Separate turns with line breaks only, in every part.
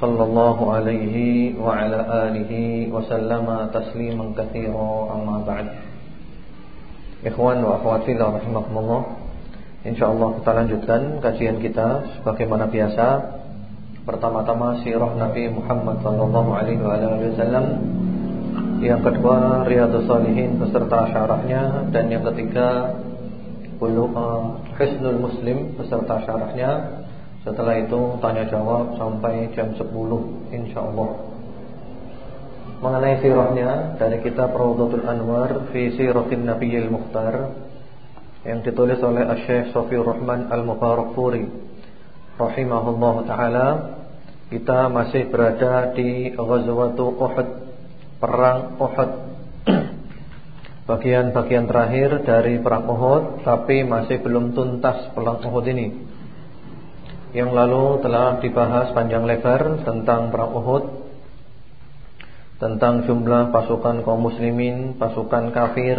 صلى الله عليه وعلى آله وسلم تسليما كثيرا أما بعد Ikhwan wa akhwat fillah rahimakumullah Insyaallah kita lanjutkan kajian kita sebagaimana biasa Pertama-tama sirah Nabi Muhammad sallallahu alaihi wasallam Yang kedua Riyadhus Shalihin beserta syarahnya dan yang ketiga Bulu uh, Hisnul Muslim beserta syarahnya setelah itu tanya jawab sampai jam 10 insyaallah. Mengenai sirahnya dari kitab Rawdatul Anwar fi Siratin Nabiyil Mukhtar yang ditulis oleh Syekh Sofiyur Rahman Al-Mubarakpuri rahimahullah taala kita masih berada di Ghazwatul Uhud perang Uhud bagian-bagian terakhir dari perang Uhud tapi masih belum tuntas perang Uhud ini yang lalu telah dibahas panjang lebar tentang perang Uhud Tentang jumlah pasukan kaum muslimin, pasukan kafir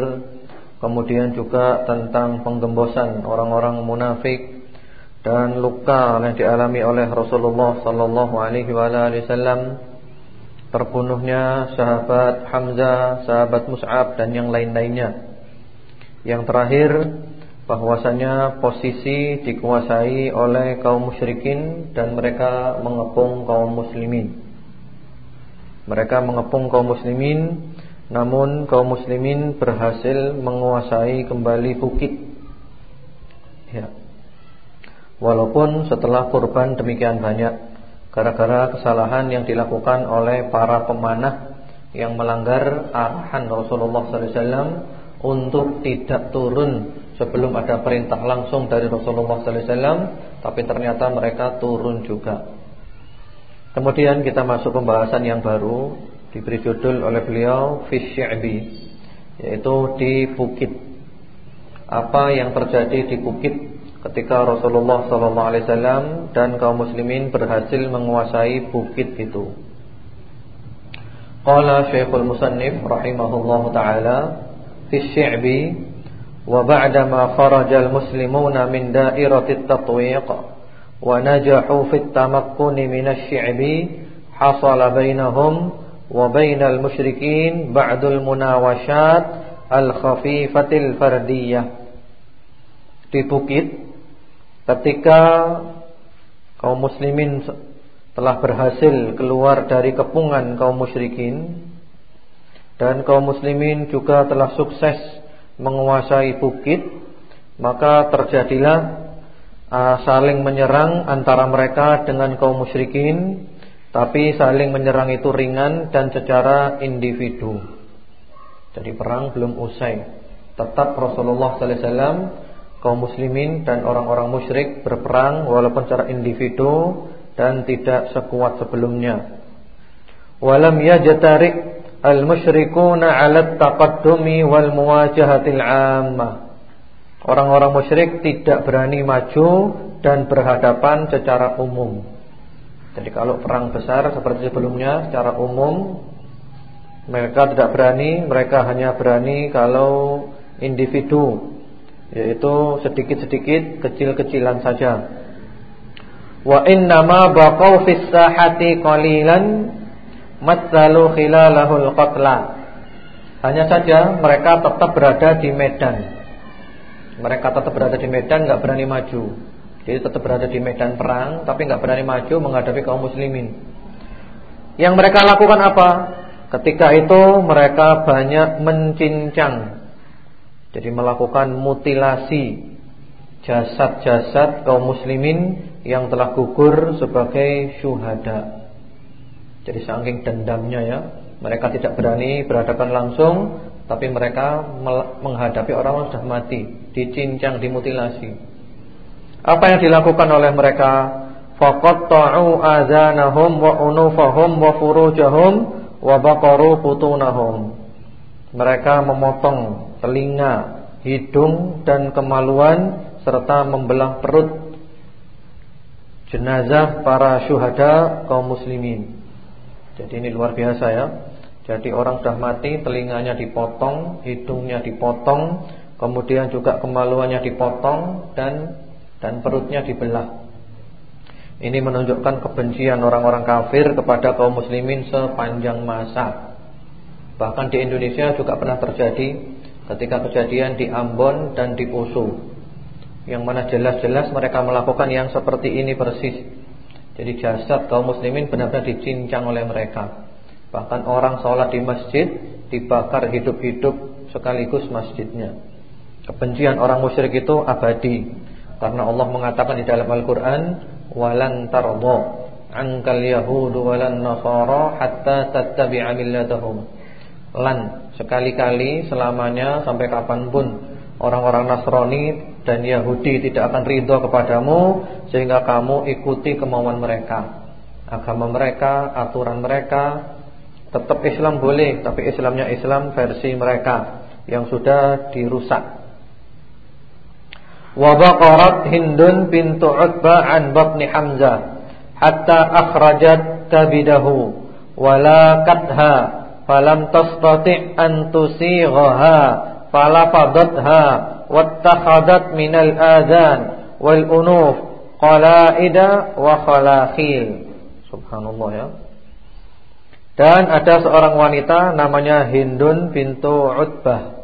Kemudian juga tentang penggembosan orang-orang munafik Dan luka yang dialami oleh Rasulullah Sallallahu Alaihi Terbunuhnya sahabat Hamzah, sahabat Mus'ab dan yang lain-lainnya. Yang terakhir bahwasanya posisi dikuasai oleh kaum musyrikin dan mereka mengepung kaum muslimin. Mereka mengepung kaum muslimin namun kaum muslimin berhasil menguasai kembali bukit. Ya. Walaupun setelah korban demikian banyak gara-gara kesalahan yang dilakukan oleh para pemanah yang melanggar arahan Rasulullah wasallam untuk tidak turun sebelum ada perintah langsung dari Rasulullah sallallahu alaihi wasallam, tapi ternyata mereka turun juga. Kemudian kita masuk pembahasan yang baru diberi judul oleh beliau fi yaitu di bukit. Apa yang terjadi di bukit ketika Rasulullah sallallahu alaihi wasallam dan kaum muslimin berhasil menguasai bukit itu. Qala Syekhul Musannif rahimahullahu taala fi syi'bi وبعدما خرج المسلمون من دائرة التطويق ونجحوا في التمكن من الشعب حصل بينهم وبين المشركين بعد المناوشات الخفيفة الفردية di bukit ketika kaum muslimin telah berhasil keluar dari kepungan kaum musyrikin dan kaum muslimin juga telah sukses menguasai bukit maka terjadilah uh, saling menyerang antara mereka dengan kaum musyrikin tapi saling menyerang itu ringan dan secara individu. Jadi perang belum usai. Tetap Rasulullah sallallahu alaihi wasallam kaum muslimin dan orang-orang musyrik berperang walaupun secara individu dan tidak sekuat sebelumnya. Walam yajtarik al-musyrikuna 'ala taqaddumi wal muwajahatil 'ammah. Orang-orang musyrik tidak berani maju dan berhadapan secara umum. Jadi kalau perang besar seperti sebelumnya secara umum mereka tidak berani, mereka hanya berani kalau individu yaitu sedikit-sedikit kecil-kecilan saja. Wa innama baqaw fis sahati qalilan Matsalu khilalahul qatla. Hanya saja mereka tetap berada di medan. Mereka tetap berada di medan nggak berani maju. Jadi tetap berada di medan perang Tapi nggak berani maju menghadapi kaum muslimin. Yang mereka lakukan apa? Ketika itu mereka banyak mencincang. Jadi melakukan mutilasi Jasad-jasad kaum muslimin Yang telah gugur sebagai syuhada jadi saking dendamnya ya, mereka tidak berani berhadapan langsung, tapi mereka menghadapi orang yang sudah mati, dicincang, dimutilasi. Apa yang dilakukan oleh mereka? Faqatta'u azanahum wa unufahum wa furujahum wa baqaru putunahum. Mereka memotong telinga, hidung dan kemaluan serta membelah perut jenazah para syuhada kaum muslimin. Jadi ini luar biasa ya. Jadi orang sudah mati, telinganya dipotong, hidungnya dipotong, kemudian juga kemaluannya dipotong dan dan perutnya dibelah. Ini menunjukkan kebencian orang-orang kafir kepada kaum muslimin sepanjang masa. Bahkan di Indonesia juga pernah terjadi ketika kejadian di Ambon dan di Poso. Yang mana jelas-jelas mereka melakukan yang seperti ini persis. Jadi jasad kaum muslimin benar-benar dicincang oleh mereka. Bahkan orang sholat di masjid dibakar hidup-hidup sekaligus masjidnya. Kebencian orang musyrik itu abadi. Karena Allah mengatakan di dalam Al-Quran walan tarda ankal yahudu walan nasara hatta tattabi'a millatahum lan sekali-kali selamanya sampai kapan pun orang-orang Nasrani dan Yahudi tidak akan ridho kepadamu sehingga kamu ikuti kemauan mereka. Agama mereka aturan mereka tetap Islam boleh tapi Islamnya Islam versi mereka yang sudah dirusak. Wa baqarat hindun bintu utbah an batni hamzah hatta akhrajat kabidahu wala katha falam tastati' an tusighaha falafadatha wattakhadat minal adhan wal unuf qalaida wa subhanallah ya dan ada seorang wanita namanya Hindun bintu Utbah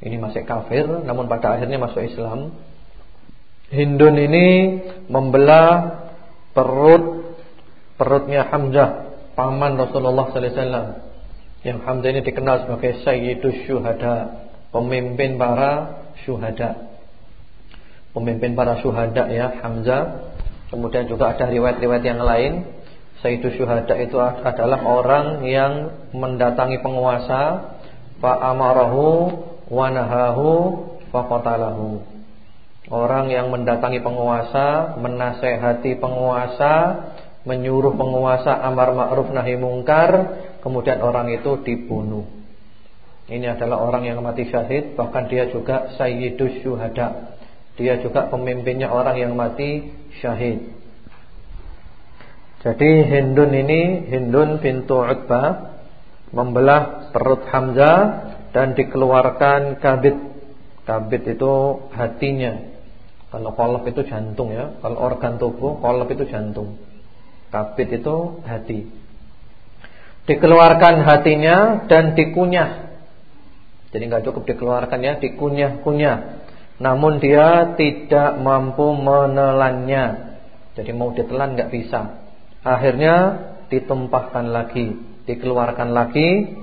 ini masih kafir namun pada akhirnya masuk Islam. Hindun ini membelah perut perutnya Hamzah, paman Rasulullah sallallahu alaihi wasallam. Yang Hamzah ini dikenal sebagai Sayyidus Syuhada, pemimpin para syuhada. Pemimpin para syuhada ya Hamzah. Kemudian juga ada riwayat-riwayat yang lain Sayyidus Syuhada itu adalah orang yang mendatangi penguasa Fa'amarahu wanahahu faqatalahu. Orang yang mendatangi penguasa, menasehati penguasa, menyuruh penguasa amar ma'ruf nahi mungkar, kemudian orang itu dibunuh. Ini adalah orang yang mati syahid, bahkan dia juga sayyidus syuhada. Dia juga pemimpinnya orang yang mati syahid. Jadi Hindun ini Hindun pintu Utbah membelah perut Hamzah dan dikeluarkan kabit. Kabit itu hatinya. Kalau kolop itu jantung ya. Kalau organ tubuh kolop itu jantung. Kabit itu hati. Dikeluarkan hatinya dan dikunyah. Jadi nggak cukup dikeluarkan ya, dikunyah-kunyah. Namun dia tidak mampu menelannya. Jadi mau ditelan nggak bisa. Akhirnya ditumpahkan lagi, dikeluarkan lagi.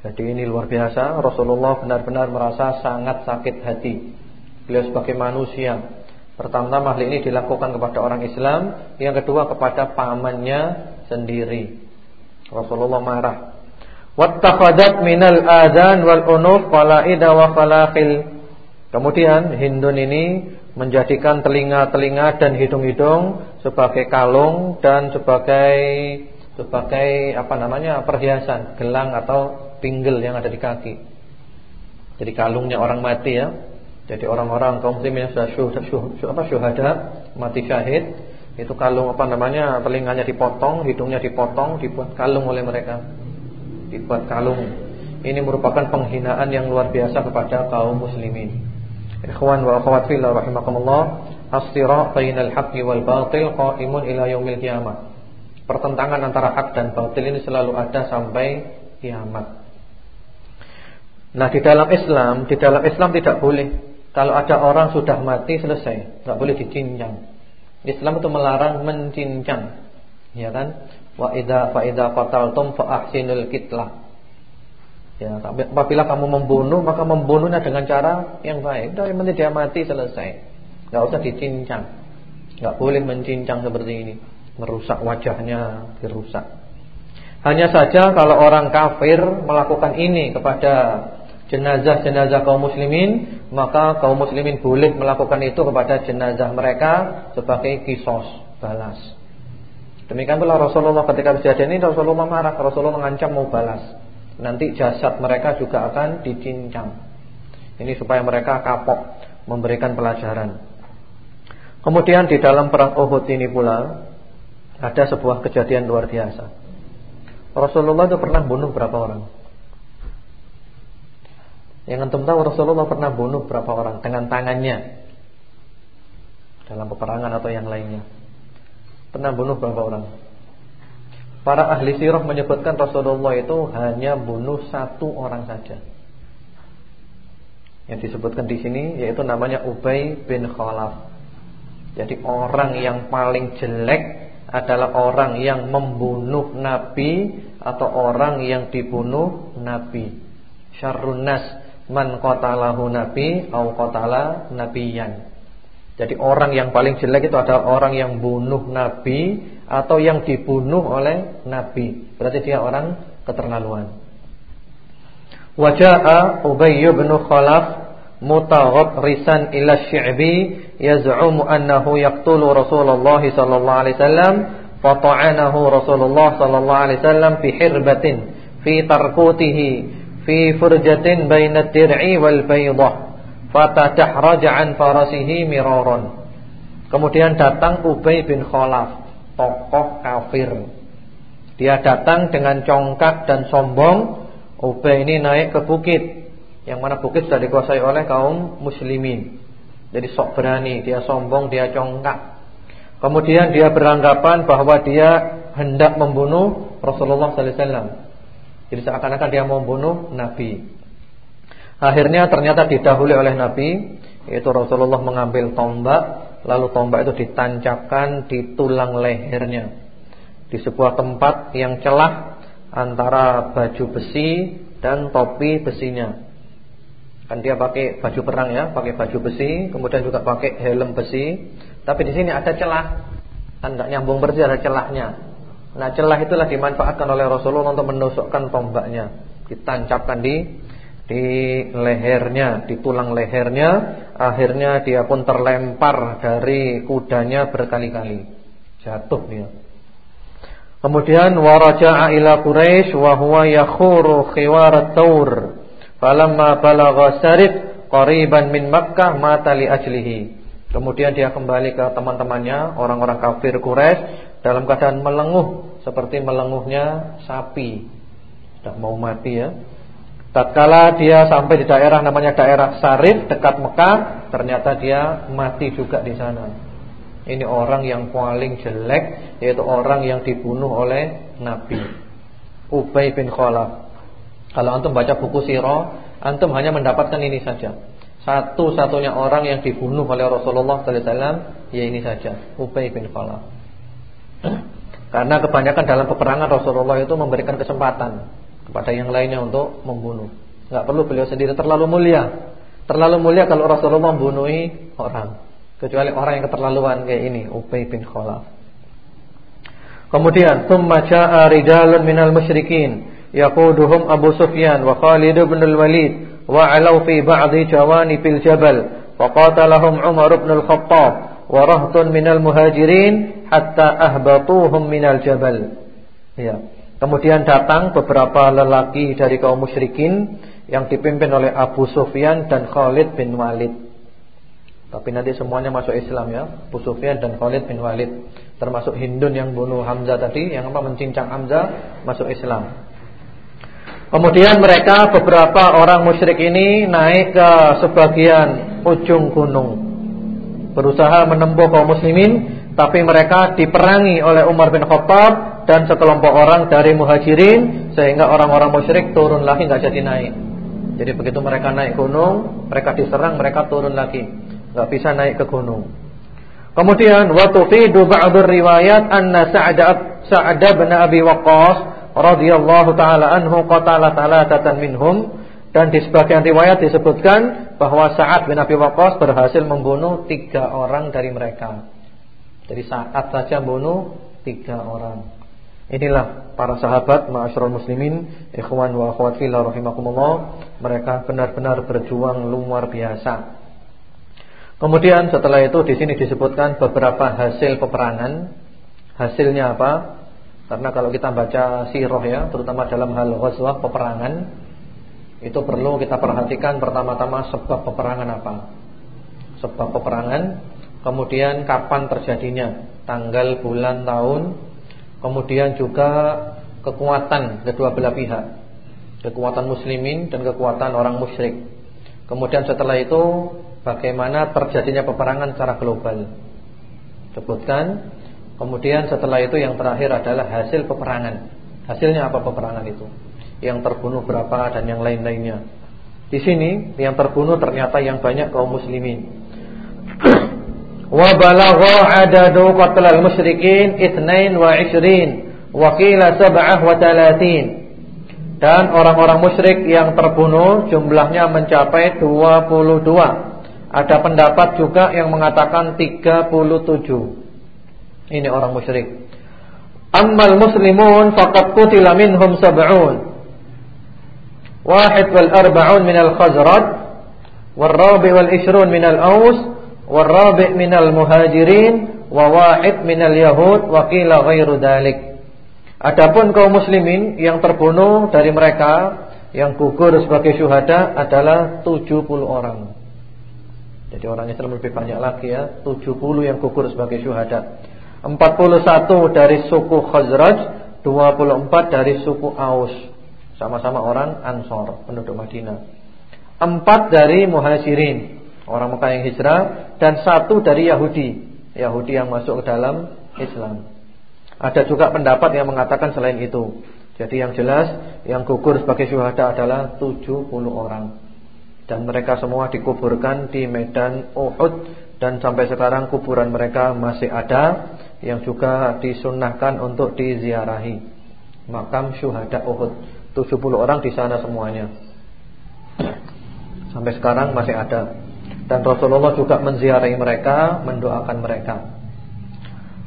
Jadi ini luar biasa. Rasulullah benar-benar merasa sangat sakit hati. Beliau sebagai manusia. Pertama-tama ini dilakukan kepada orang Islam. Yang kedua kepada pamannya sendiri. Rasulullah marah Wattakhadat minal adhan wal unuf Fala'ida wa falakhil Kemudian Hindun ini menjadikan telinga-telinga dan hidung-hidung sebagai kalung dan sebagai sebagai apa namanya perhiasan, gelang atau pinggel yang ada di kaki. Jadi kalungnya orang mati ya. Jadi orang-orang kaum muslimin yang sudah syuhada, syuh, apa, syuhada mati syahid itu kalung apa namanya telinganya dipotong, hidungnya dipotong, dibuat kalung oleh mereka. Dibuat kalung. Ini merupakan penghinaan yang luar biasa kepada kaum muslimin. Ikhwan wa akhwat fillah rahimakumullah, as-sira' bainal haqqi wal batil qa'imun ila yaumil qiyamah. Pertentangan antara hak dan batil ini selalu ada sampai kiamat. Nah di dalam Islam, di dalam Islam tidak boleh kalau ada orang sudah mati selesai, nggak boleh dicincang. Islam itu melarang mencincang, ya kan? Wa idza fa idza qataltum fa ahsinul kitlah. Ya, apabila kamu membunuh maka membunuhnya dengan cara yang baik. Dari menit dia mati selesai. Enggak usah dicincang. Enggak boleh mencincang seperti ini. Merusak wajahnya, dirusak. Hanya saja kalau orang kafir melakukan ini kepada jenazah-jenazah kaum muslimin, maka kaum muslimin boleh melakukan itu kepada jenazah mereka sebagai kisos, balas. Demikian pula Rasulullah ketika kejadian ini Rasulullah marah, Rasulullah mengancam mau balas. Nanti jasad mereka juga akan dicincang. Ini supaya mereka kapok memberikan pelajaran. Kemudian di dalam perang Uhud ini pula ada sebuah kejadian luar biasa. Rasulullah itu pernah bunuh berapa orang? Yang antum tahu Rasulullah pernah bunuh berapa orang dengan tangannya dalam peperangan atau yang lainnya? Pernah bunuh berapa orang? Para ahli sirah menyebutkan Rasulullah itu hanya bunuh satu orang saja. Yang disebutkan di sini yaitu namanya Ubay bin Khalaf. Jadi orang yang paling jelek adalah orang yang membunuh Nabi atau orang yang dibunuh Nabi. Syarrun nas man qatalahu nabi au qatala nabiyan. Jadi orang yang paling jelek itu adalah orang yang bunuh nabi atau yang dibunuh oleh nabi. Berarti dia orang keterlaluan. Waja'a Ubay bin Khalaf mutaghrisan ila Syi'bi yaz'umu annahu yaqtulu Rasulullah sallallahu alaihi wasallam fata'anahu Rasulullah sallallahu alaihi wasallam fi hirbatin fi tarqutihi fi furjatin baina dir'i wal baydah fatadahraja an farasihi miraron kemudian datang Ubay bin Khalaf tokoh kafir. Dia datang dengan congkak dan sombong Ubay ini naik ke bukit. Yang mana bukit sudah dikuasai oleh kaum muslimin. Jadi sok berani dia sombong dia congkak. Kemudian dia beranggapan bahwa dia hendak membunuh Rasulullah sallallahu alaihi wasallam. Jadi seakan-akan dia membunuh Nabi. Akhirnya ternyata didahului oleh Nabi, yaitu Rasulullah mengambil tombak, lalu tombak itu ditancapkan di tulang lehernya. Di sebuah tempat yang celah antara baju besi dan topi besinya. Kan dia pakai baju perang ya, pakai baju besi, kemudian juga pakai helm besi, tapi di sini ada celah. Kan enggak nyambung bersih ada celahnya. Nah celah itulah dimanfaatkan oleh Rasulullah untuk menusukkan tombaknya, ditancapkan di di lehernya, di tulang lehernya, akhirnya dia pun terlempar dari kudanya berkali-kali, jatuh dia. Kemudian waraja'a ila Quraisy wa huwa yakhuru khiwarat taur. Falamma balagha Sarif qariban min Makkah mata li ajlihi. Kemudian dia kembali ke teman-temannya, orang-orang kafir Quraisy dalam keadaan melenguh seperti melenguhnya sapi sudah mau mati ya tatkala dia sampai di daerah namanya daerah Sarif dekat Mekah ternyata dia mati juga di sana. Ini orang yang paling jelek yaitu orang yang dibunuh oleh Nabi. Ubay bin Khalaf. Kalau antum baca buku sirah antum hanya mendapatkan ini saja. Satu-satunya orang yang dibunuh oleh Rasulullah sallallahu alaihi wasallam ya ini saja Ubay bin Khalaf. Karena kebanyakan dalam peperangan Rasulullah itu memberikan kesempatan kepada yang lainnya untuk membunuh. Enggak perlu beliau sendiri terlalu mulia. Terlalu mulia kalau Rasulullah membunuhi orang. Kecuali orang yang keterlaluan kayak ini, Ubay bin Khalaf. Kemudian, "Tsumma jaa'a rijalun minal musyrikin yaquduhum Abu Sufyan wa Khalid bin al-Walid wa 'alaw fi ba'dhi jawanibil jabal faqatalahum Umar bin al-Khattab wa rahtun minal muhajirin hatta ahbatuhum minal jabal. Ya. Kemudian datang beberapa lelaki dari kaum musyrikin yang dipimpin oleh Abu Sufyan dan Khalid bin Walid. Tapi nanti semuanya masuk Islam ya, Abu Sufyan dan Khalid bin Walid. Termasuk Hindun yang bunuh Hamzah tadi, yang apa mencincang Hamzah masuk Islam. Kemudian mereka beberapa orang musyrik ini naik ke sebagian ujung gunung. Berusaha menempuh kaum muslimin tapi mereka diperangi oleh Umar bin Khattab dan sekelompok orang dari muhajirin sehingga orang-orang musyrik turun lagi nggak jadi naik. Jadi begitu mereka naik gunung, mereka diserang, mereka turun lagi, nggak bisa naik ke gunung. Kemudian wa tufidu ba'dur riwayat anna Sa'ad Sa'ad bin Abi Waqqas radhiyallahu taala anhu qatala thalathatan minhum dan di sebagian riwayat disebutkan bahwa Sa'ad bin Abi Waqqas berhasil membunuh tiga orang dari mereka. Jadi saat saja bunuh tiga orang. Inilah para sahabat ma'asyiral muslimin, ikhwan wa akhwat fillah rahimakumullah, mereka benar-benar berjuang luar biasa. Kemudian setelah itu di sini disebutkan beberapa hasil peperangan. Hasilnya apa? Karena kalau kita baca sirah ya, terutama dalam hal ghazwah peperangan, itu perlu kita perhatikan pertama-tama sebab peperangan apa. Sebab peperangan, kemudian kapan terjadinya, tanggal, bulan, tahun, kemudian juga kekuatan kedua belah pihak. Kekuatan muslimin dan kekuatan orang musyrik. Kemudian setelah itu bagaimana terjadinya peperangan secara global. Sebutkan. Kemudian setelah itu yang terakhir adalah hasil peperangan. Hasilnya apa peperangan itu? Yang terbunuh berapa dan yang lain-lainnya. Di sini yang terbunuh ternyata yang banyak kaum muslimin. Wa balagha adadu qatlal musyrikin 22 Wakila sab'ah wa talatin Dan orang-orang musyrik yang terbunuh jumlahnya mencapai 22 Ada pendapat juga yang mengatakan 37 Ini orang musyrik. Ammal muslimun faqad qutila minhum sab'un. Wahid wal arba'un minal khazrad Warrabi wal ishrun Warrabi minal muhajirin Wa wahid minal yahud Wakila ghairu dalik Adapun kaum muslimin yang terbunuh dari mereka yang gugur sebagai syuhada adalah 70 orang. Jadi orang Islam lebih banyak lagi ya, 70 yang gugur sebagai syuhada. 41 dari suku Khazraj, 24 dari suku Aus. Sama-sama orang Ansor, penduduk Madinah. 4 dari Muhajirin, orang Mekah yang hijrah dan satu dari Yahudi, Yahudi yang masuk ke dalam Islam. Ada juga pendapat yang mengatakan selain itu. Jadi yang jelas yang gugur sebagai syuhada adalah 70 orang. Dan mereka semua dikuburkan di medan Uhud dan sampai sekarang kuburan mereka masih ada yang juga disunahkan untuk diziarahi. Makam syuhada Uhud. 70 orang di sana semuanya. Sampai sekarang masih ada. Dan Rasulullah juga menziarahi mereka, mendoakan mereka.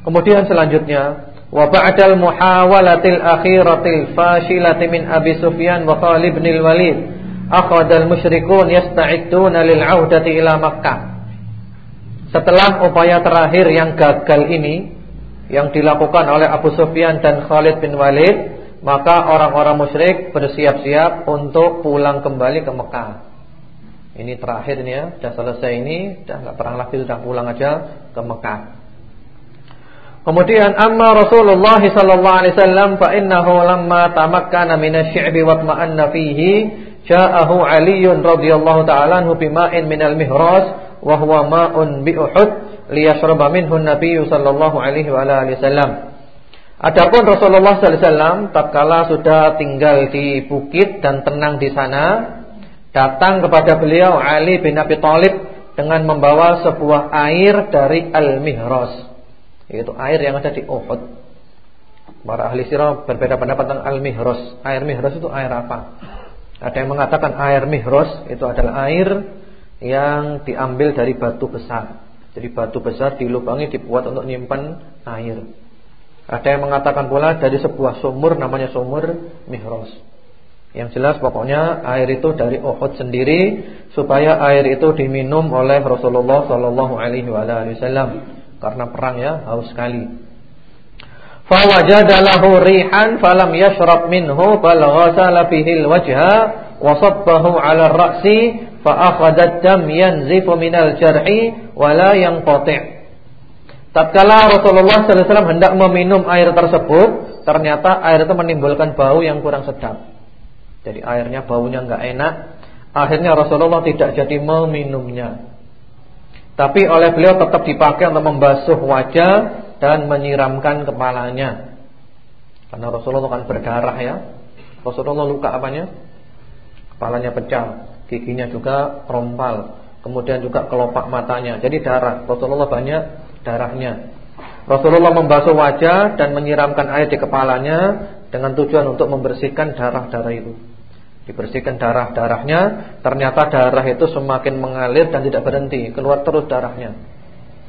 Kemudian selanjutnya Wa ba'dal muhawalatil akhiratil fashilati min Abi Sufyan wa Khalid bin Walid akhadha al-musyrikun yasta'idduna lil 'audati ila Makkah. Setelah upaya terakhir yang gagal ini yang dilakukan oleh Abu Sufyan dan Khalid bin Walid, maka orang-orang musyrik bersiap-siap untuk pulang kembali ke Mekah. Ini terakhir nih ya, sudah selesai ini, sudah enggak perang lagi, sudah pulang aja ke Mekah. Kemudian amma Rasulullah sallallahu alaihi wasallam fa innahu lamma tamakkana min asy-syi'bi wa tma'anna fihi ja'ahu Ali radhiyallahu ta'ala anhu bima'in min al-mihras wa huwa ma'un bi Uhud liyashraba minhu an-nabiy sallallahu alaihi wa alihi wasallam. Adapun Rasulullah sallallahu alaihi wasallam tatkala sudah tinggal di bukit dan tenang di sana, datang kepada beliau Ali bin Abi Thalib dengan membawa sebuah air dari al-mihras yaitu air yang ada di Uhud. Para ahli sirah berbeda pendapat tentang al-mihras. Air mihras itu air apa? Ada yang mengatakan air mihras itu adalah air yang diambil dari batu besar. Jadi batu besar dilubangi dibuat untuk nyimpan air. Ada yang mengatakan pula dari sebuah sumur namanya sumur mihras. Yang jelas pokoknya air itu dari Uhud sendiri supaya air itu diminum oleh Rasulullah sallallahu alaihi wasallam karena perang ya haus sekali. Fawajada lahu rihan falam yashrab minhu bal ghasala bihi alwajha wa sabbahu 'ala ar-ra'si fa akhadha dam yanzifu minal jarhi wa la yanqati'. Tatkala Rasulullah sallallahu alaihi wasallam hendak meminum air tersebut, ternyata air itu menimbulkan bau yang kurang sedap. Jadi airnya baunya enggak enak. Akhirnya Rasulullah tidak jadi meminumnya. Tapi oleh beliau tetap dipakai untuk membasuh wajah dan menyiramkan kepalanya. Karena Rasulullah kan berdarah ya. Rasulullah luka apanya? Kepalanya pecah, giginya juga rompal, kemudian juga kelopak matanya. Jadi darah. Rasulullah banyak darahnya. Rasulullah membasuh wajah dan menyiramkan air di kepalanya dengan tujuan untuk membersihkan darah-darah itu dibersihkan darah-darahnya, ternyata darah itu semakin mengalir dan tidak berhenti, keluar terus darahnya.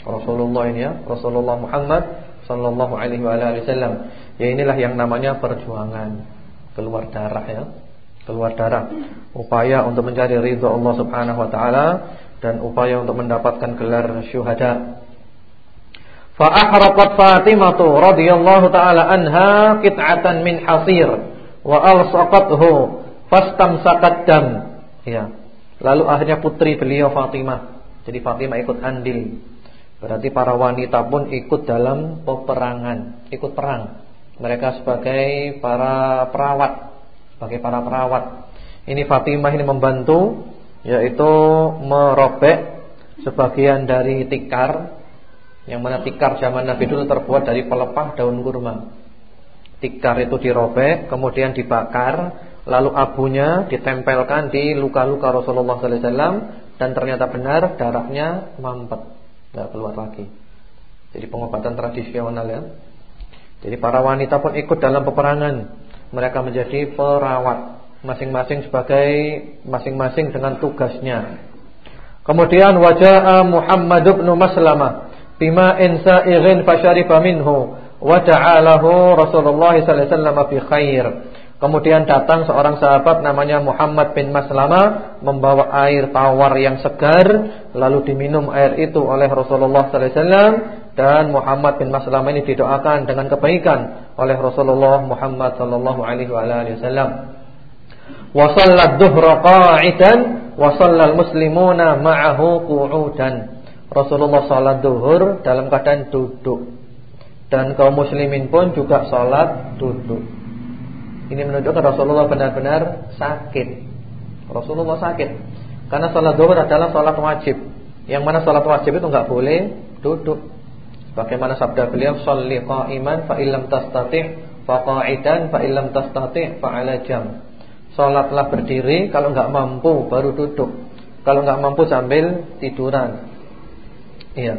Rasulullah ini ya, Rasulullah Muhammad sallallahu alaihi wasallam. Ya inilah yang namanya perjuangan, keluar darah ya. Keluar darah, upaya untuk mencari ridha Allah Subhanahu wa taala dan upaya untuk mendapatkan gelar syuhada. Fa ahraqat Fatimah radhiyallahu taala anha qit'atan min wa alsaqathu fastamsakat dam. Ya. Lalu akhirnya putri beliau Fatimah. Jadi Fatimah ikut andil. Berarti para wanita pun ikut dalam peperangan, ikut perang. Mereka sebagai para perawat, sebagai para perawat. Ini Fatimah ini membantu yaitu merobek sebagian dari tikar yang mana tikar zaman Nabi dulu terbuat dari pelepah daun kurma. Tikar itu dirobek, kemudian dibakar, lalu abunya ditempelkan di luka-luka Rasulullah sallallahu alaihi wasallam dan ternyata benar darahnya mampet, tidak keluar lagi. Jadi pengobatan tradisional ya. Jadi para wanita pun ikut dalam peperangan. Mereka menjadi perawat masing-masing sebagai masing-masing dengan tugasnya. Kemudian wajah Muhammad bin Maslamah bima insa'ighin fashariba minhu wa ta'alahu Rasulullah sallallahu alaihi wasallam fi khair. Kemudian datang seorang sahabat namanya Muhammad bin Maslama membawa air tawar yang segar lalu diminum air itu oleh Rasulullah sallallahu alaihi wasallam dan Muhammad bin Maslama ini didoakan dengan kebaikan oleh Rasulullah Muhammad sallallahu alaihi wasallam. Wa sallat dhuhra qa'idan wa sallal muslimuna ma'ahu qu'udan. Rasulullah salat duhur dalam keadaan duduk dan kaum muslimin pun juga salat duduk. Ini menunjukkan Rasulullah benar-benar sakit. Rasulullah sakit. Karena sholat zuhur adalah sholat wajib. Yang mana sholat wajib itu enggak boleh duduk. Bagaimana sabda beliau, "Shalli qa'iman fa illam tastati' fa qa'idan fa illam tastati' fa 'ala jam." Salatlah berdiri, kalau enggak mampu baru duduk. Kalau enggak mampu sambil tiduran. Iya.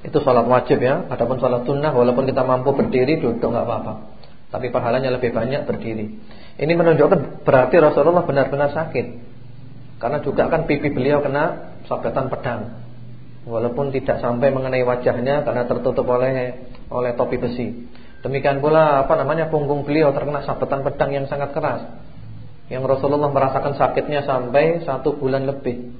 Itu sholat wajib ya. Adapun sholat sunnah walaupun kita mampu berdiri duduk enggak apa-apa. Tapi pahalanya lebih banyak berdiri. Ini menunjukkan berarti Rasulullah benar-benar sakit. Karena juga kan pipi beliau kena sabetan pedang. Walaupun tidak sampai mengenai wajahnya karena tertutup oleh oleh topi besi. Demikian pula apa namanya punggung beliau terkena sabetan pedang yang sangat keras. Yang Rasulullah merasakan sakitnya sampai satu bulan lebih.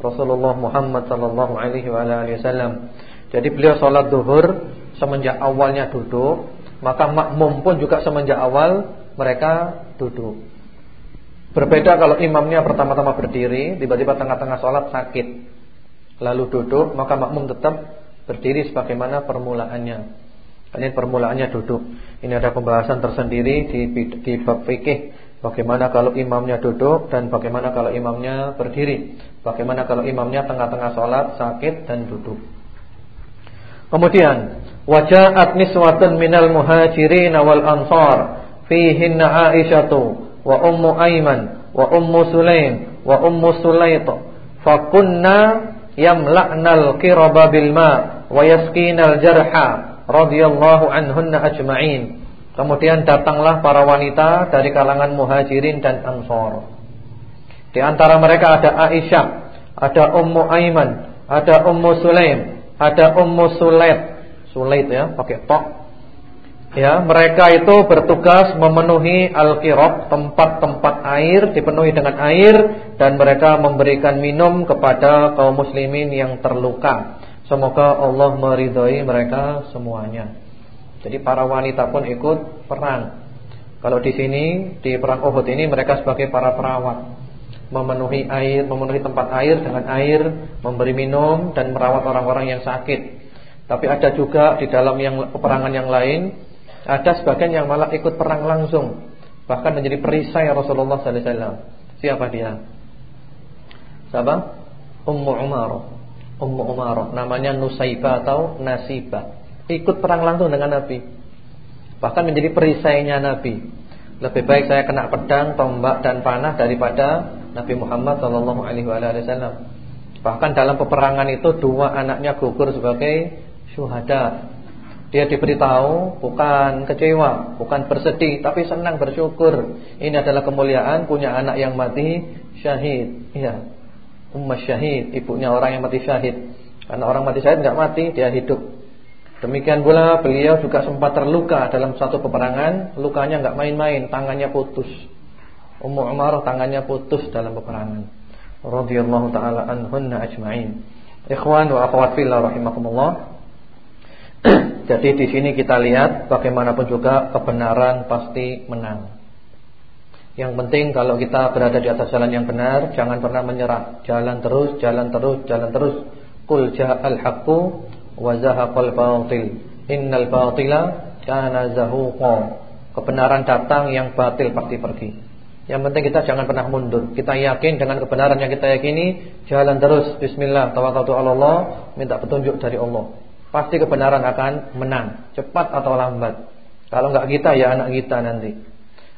Rasulullah Muhammad sallallahu alaihi wasallam. Jadi beliau sholat duhur semenjak awalnya duduk maka makmum pun juga semenjak awal mereka duduk. Berbeda kalau imamnya pertama-tama berdiri, tiba-tiba tengah-tengah sholat sakit, lalu duduk, maka makmum tetap berdiri sebagaimana permulaannya. Ini permulaannya duduk. Ini ada pembahasan tersendiri di di bab fikih. Bagaimana kalau imamnya duduk dan bagaimana kalau imamnya berdiri. Bagaimana kalau imamnya tengah-tengah sholat sakit dan duduk. Kemudian Waja'at niswatun minal muhajirin wal ansar fihinna Aisyatu wa ummu Aiman wa ummu Sulaim wa ummu Sulayt fakunna yamla'nal qiraba bil ma wa yasqinal jarha radhiyallahu anhunna ajma'in Kemudian datanglah para wanita dari kalangan muhajirin dan ansor Di antara mereka ada Aisyah Ada Ummu Aiman Ada Ummu Sulaim Ada Ummu Sulayt Sulait ya, pakai tok. Ya, mereka itu bertugas memenuhi al-qirab, tempat-tempat air dipenuhi dengan air dan mereka memberikan minum kepada kaum muslimin yang terluka. Semoga Allah meridhai mereka semuanya. Jadi para wanita pun ikut perang. Kalau di sini di perang Uhud ini mereka sebagai para perawat memenuhi air, memenuhi tempat air dengan air, memberi minum dan merawat orang-orang yang sakit. Tapi ada juga di dalam yang peperangan yang lain ada sebagian yang malah ikut perang langsung, bahkan menjadi perisai Rasulullah sallallahu alaihi wasallam. Siapa dia? Siapa? Ummu Umar. Ummu Umar, namanya Nusaibah atau Nasibah. Ikut perang langsung dengan Nabi. Bahkan menjadi perisainya Nabi. Lebih baik saya kena pedang, tombak dan panah daripada Nabi Muhammad sallallahu alaihi wasallam. Bahkan dalam peperangan itu dua anaknya gugur sebagai syuhada. Dia diberitahu bukan kecewa, bukan bersedih, tapi senang bersyukur. Ini adalah kemuliaan punya anak yang mati syahid. Iya. Ummah syahid, ibunya orang yang mati syahid. Karena orang mati syahid enggak mati, dia hidup. Demikian pula beliau juga sempat terluka dalam satu peperangan, lukanya enggak main-main, tangannya putus. Ummu Umarah tangannya putus dalam peperangan. Radhiyallahu taala anhunna ajma'in. Ikhwan wa akhwat fillah rahimakumullah. Jadi di sini kita lihat bagaimanapun juga kebenaran pasti menang. Yang penting kalau kita berada di atas jalan yang benar, jangan pernah menyerah. Jalan terus, jalan terus, jalan terus. Qul ja'al haqqu wa zahaqal batil. Innal batila kana zahuqa. Kebenaran datang, yang batil pasti pergi. Yang penting kita jangan pernah mundur. Kita yakin dengan kebenaran yang kita yakini, jalan terus. Bismillah, tawakkaltu Allah, minta petunjuk dari Allah. Pasti kebenaran akan menang, cepat atau lambat. Kalau enggak kita ya anak kita nanti.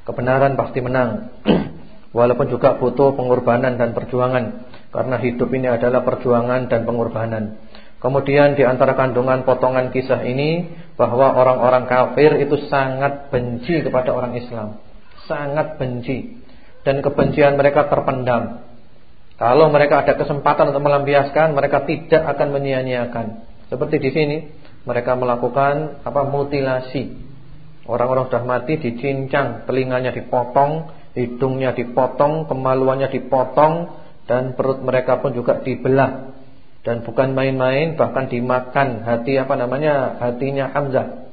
Kebenaran pasti menang. Walaupun juga butuh pengorbanan dan perjuangan karena hidup ini adalah perjuangan dan pengorbanan. Kemudian di antara kandungan potongan kisah ini bahwa orang-orang kafir itu sangat benci kepada orang Islam. Sangat benci dan kebencian mereka terpendam. Kalau mereka ada kesempatan untuk melampiaskan, mereka tidak akan menyia-nyiakan. Seperti di sini, mereka melakukan apa mutilasi. Orang-orang sudah mati dicincang, telinganya dipotong, hidungnya dipotong, kemaluannya dipotong dan perut mereka pun juga dibelah. Dan bukan main-main, bahkan dimakan hati apa namanya? hatinya Hamzah.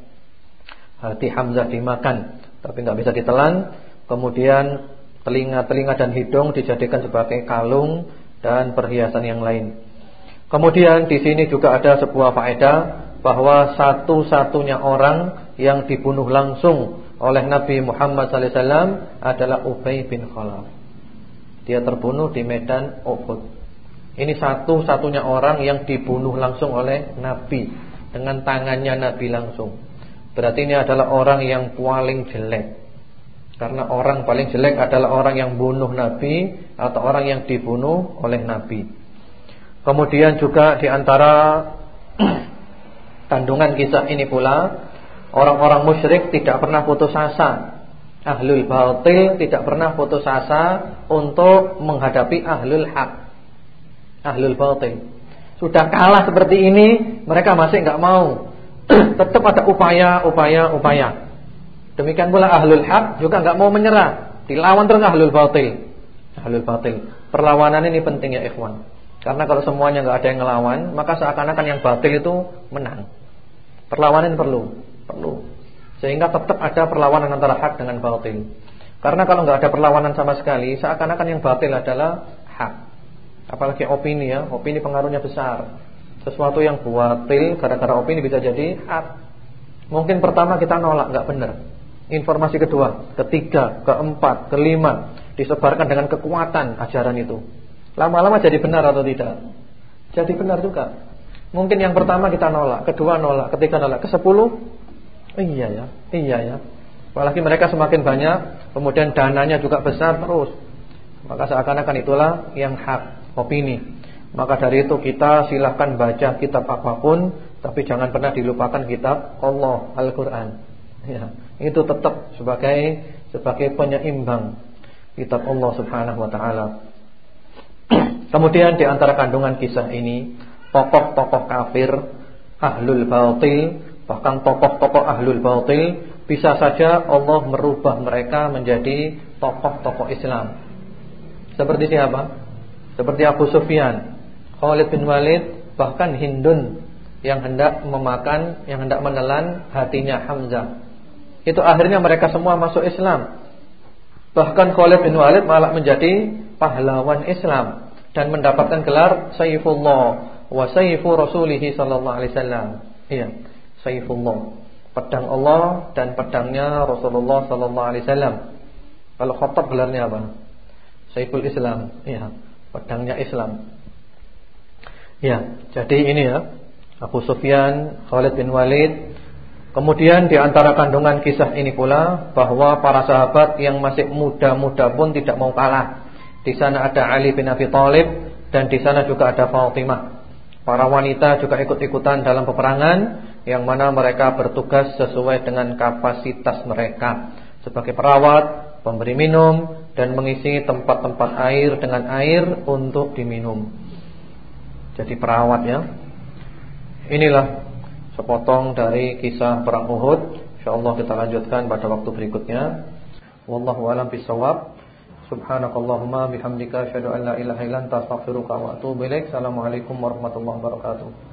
Hati Hamzah dimakan, tapi nggak bisa ditelan. Kemudian telinga-telinga dan hidung dijadikan sebagai kalung dan perhiasan yang lain. Kemudian di sini juga ada sebuah faedah bahwa satu-satunya orang yang dibunuh langsung oleh Nabi Muhammad SAW adalah Ubay bin Khalaf. Dia terbunuh di medan Uhud. Ini satu-satunya orang yang dibunuh langsung oleh Nabi dengan tangannya Nabi langsung. Berarti ini adalah orang yang paling jelek. Karena orang paling jelek adalah orang yang bunuh Nabi atau orang yang dibunuh oleh Nabi. Kemudian juga di antara kandungan kisah ini pula orang-orang musyrik tidak pernah putus asa. Ahlul batil tidak pernah putus asa untuk menghadapi ahlul hak. Ahlul batil. Sudah kalah seperti ini, mereka masih enggak mau. Tetap ada upaya, upaya, upaya. Demikian pula ahlul haq juga enggak mau menyerah, dilawan terus ahlul batil. Ahlul batil. Perlawanan ini penting ya ikhwan. Karena kalau semuanya enggak ada yang ngelawan, maka seakan-akan yang batil itu menang. Perlawanan perlu, perlu. Sehingga tetap ada perlawanan antara hak dengan batil. Karena kalau enggak ada perlawanan sama sekali, seakan-akan yang batil adalah hak. Apalagi opini ya, opini pengaruhnya besar. Sesuatu yang batil gara-gara opini bisa jadi hak. Mungkin pertama kita nolak enggak benar. Informasi kedua, ketiga, keempat, kelima disebarkan dengan kekuatan ajaran itu. Lama-lama jadi benar atau tidak? Jadi benar juga. Mungkin yang pertama kita nolak, kedua nolak, ketiga nolak, ke sepuluh iya ya, iya ya. Apalagi mereka semakin banyak, kemudian dananya juga besar terus. Maka seakan-akan itulah yang hak opini. Maka dari itu kita silahkan baca kitab apa pun, tapi jangan pernah dilupakan kitab Allah Al-Quran. Ya, itu tetap sebagai sebagai penyeimbang kitab Allah Subhanahu wa taala. Kemudian di antara kandungan kisah ini, tokoh-tokoh kafir, ahlul batil, bahkan tokoh-tokoh ahlul batil bisa saja Allah merubah mereka menjadi tokoh-tokoh Islam. Seperti siapa? Seperti Abu Sufyan, Khalid bin Walid, bahkan Hindun yang hendak memakan, yang hendak menelan hatinya Hamzah itu akhirnya mereka semua masuk Islam. Bahkan Khalid bin Walid malah menjadi pahlawan Islam dan mendapatkan gelar Saifullah wa Saifu Rasulih sallallahu alaihi wasallam. Iya, Saifullah. Pedang Allah dan pedangnya Rasulullah sallallahu alaihi wasallam. Kalau Khattab gelarnya apa? Saiful Islam. Iya, pedangnya Islam. Ya, jadi ini ya. Abu Sufyan, Khalid bin Walid Kemudian di antara kandungan kisah ini pula bahwa para sahabat yang masih muda-muda pun tidak mau kalah. Di sana ada Ali bin Abi Thalib dan di sana juga ada Fatimah. Para wanita juga ikut-ikutan dalam peperangan yang mana mereka bertugas sesuai dengan kapasitas mereka sebagai perawat, pemberi minum dan mengisi tempat-tempat air dengan air untuk diminum. Jadi perawat ya. Inilah sepotong dari kisah perang Uhud. Insyaallah kita lanjutkan pada waktu berikutnya. Wallahu a'lam bishawab. Subhanakallahumma bihamdika asyhadu an la ilaha illa anta astaghfiruka wa atubu ilaik. Assalamualaikum warahmatullahi wabarakatuh.